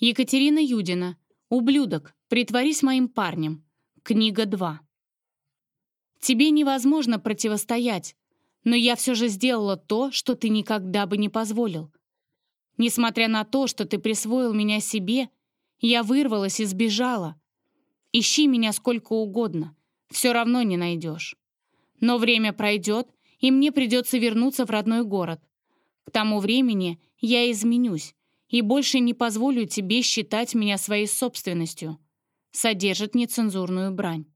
Екатерина Юдина. Ублюдок, притворись моим парнем. Книга 2. Тебе невозможно противостоять, но я все же сделала то, что ты никогда бы не позволил. Несмотря на то, что ты присвоил меня себе, я вырвалась и сбежала. Ищи меня сколько угодно, все равно не найдешь. Но время пройдет, и мне придется вернуться в родной город. К тому времени я изменюсь и больше не позволю тебе считать меня своей собственностью. Содержит нецензурную брань.